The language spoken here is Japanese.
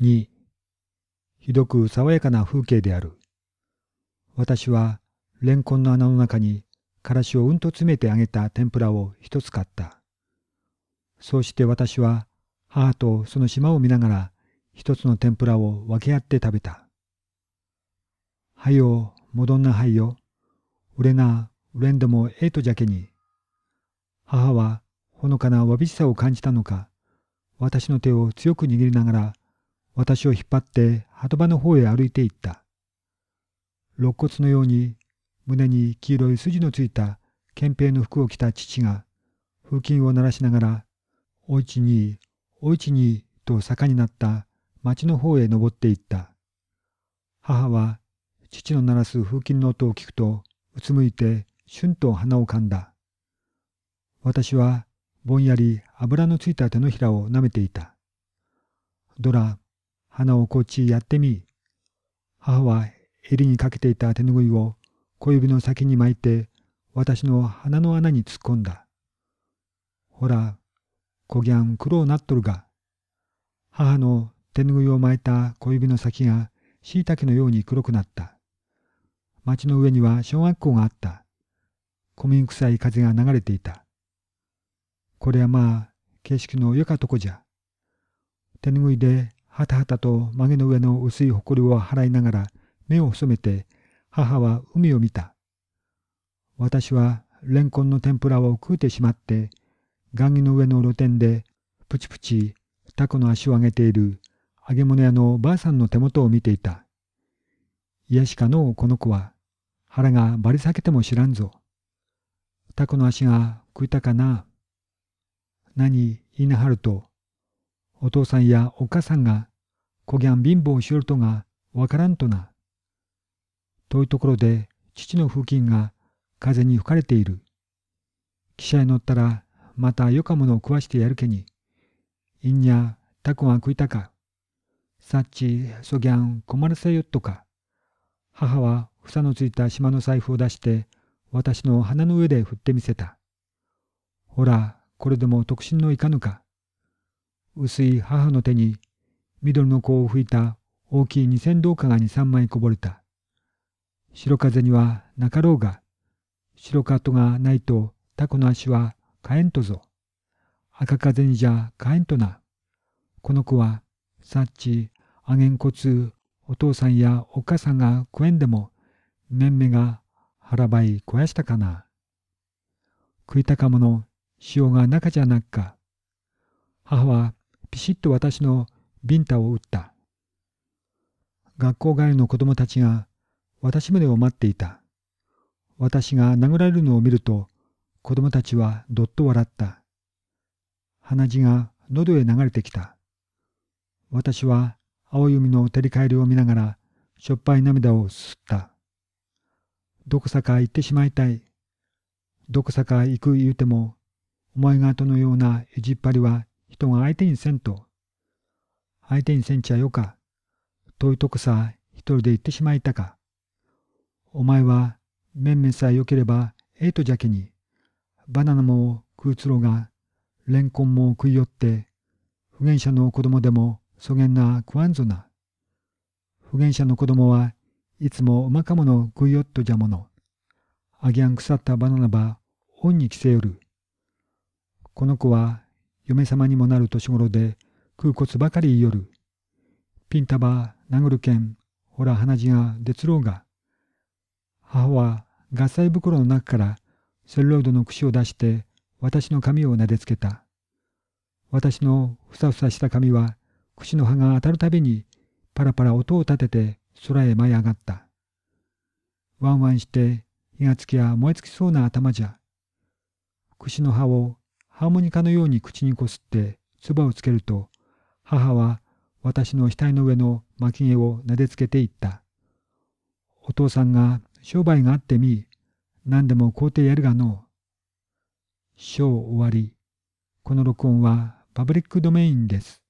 2ひどく爽やかな風景である。私はレンコンの穴の中にからしをうんと詰めて揚げた天ぷらを一つ買った。そうして私は母とその島を見ながら一つの天ぷらを分け合って食べた。はよ、戻んなはよ。売れな、売れんでもええとじゃけに。母はほのかなわびしさを感じたのか、私の手を強く握りながら、私を引っ張って鳩場の方へ歩いていった。肋骨のように胸に黄色い筋のついた憲兵の服を着た父が、風琴を鳴らしながら、おいちに、おいちに、と坂になった町の方へ登っていった。母は父の鳴らす風琴の音を聞くと、うつむいて、しゅんと鼻をかんだ。私はぼんやり油のついた手のひらを舐めていた。ドラ、鼻をこっちやってみ。母は襟にかけていた手ぬぐいを小指の先に巻いて私の鼻の穴に突っ込んだ。ほら、こぎゃん苦労なっとるが。母の手ぬぐいを巻いた小指の先がしいたけのように黒くなった。町の上には小学校があった。小麦臭い風が流れていた。これはまあ、景色のよかとこじゃ。手ぬぐいではたはたと曲げの上の薄いほこりを払いながら目を細めて母は海を見た。私はレンコンの天ぷらを食うてしまって雁木の上の露天でプチプチタコの足を上げている揚げ物屋のばあさんの手元を見ていた。癒しかのうこの子は腹がバリ裂けても知らんぞ。タコの足が食いたかな。何言いなはると、お父さんやお母さんがこぎゃん貧乏しよるとがわからんとな。遠いところで父の風琴が風に吹かれている。汽車へ乗ったらまたよかものを食わしてやるけに。いんにゃ、たこが食いたか。さっち、そぎゃん困らせよっとか。母は房のついた島の財布を出して私の鼻の上で振ってみせた。ほら、これでも特進のいかぬか。薄い母の手に緑の子を吹いた大きい二千銅貨が二三枚こぼれた。白風にはなかろうが、白カットがないとタコの足はかえんとぞ。赤風にじゃかえんとな。この子は、さっち、あげんこつ、お父さんやお母さんが食えんでも、めんめが腹ばい肥やしたかな。食いたかもの塩が中じゃなっか。母はピシッと私のビンタを打った。学校帰りの子供たちが私までを待っていた。私が殴られるのを見ると子供たちはどっと笑った。鼻血が喉へ流れてきた。私は青い海の照り返りを見ながらしょっぱい涙をすった。どこさか行ってしまいたい。どこさか行く言うてもお前がとのような意地っ張りは人が相手にせんと。相手にせんちゃよか。遠いとこさ一人で行ってしまいたか。お前はめんめんさえよければええとじゃけに。バナナも食うつろが、レンコンも食いよって、不言者の子供でもそげんな食わんぞな。不言者の子供はいつもうまかもの食いよっとじゃもの。あぎゃん腐ったバナナば恩に着せよる。この子は嫁様にもなる年頃で空骨ばかり言いよる。ピンタバ殴るけん、ほら鼻血が出つろうが。母は合菜袋の中からセルロイドの串を出して私の髪を撫でつけた。私のふさふさした髪は串の葉が当たるたびにパラパラ音を立てて空へ舞い上がった。ワンワンして火がつきや燃え尽きそうな頭じゃ。串の葉をハーモニカのように口にこすって唾をつけると、母は私の額の上の巻き毛を撫でつけていった。お父さんが商売があってみ、何でも買うてやるがの。章終わり。この録音はパブリックドメインです。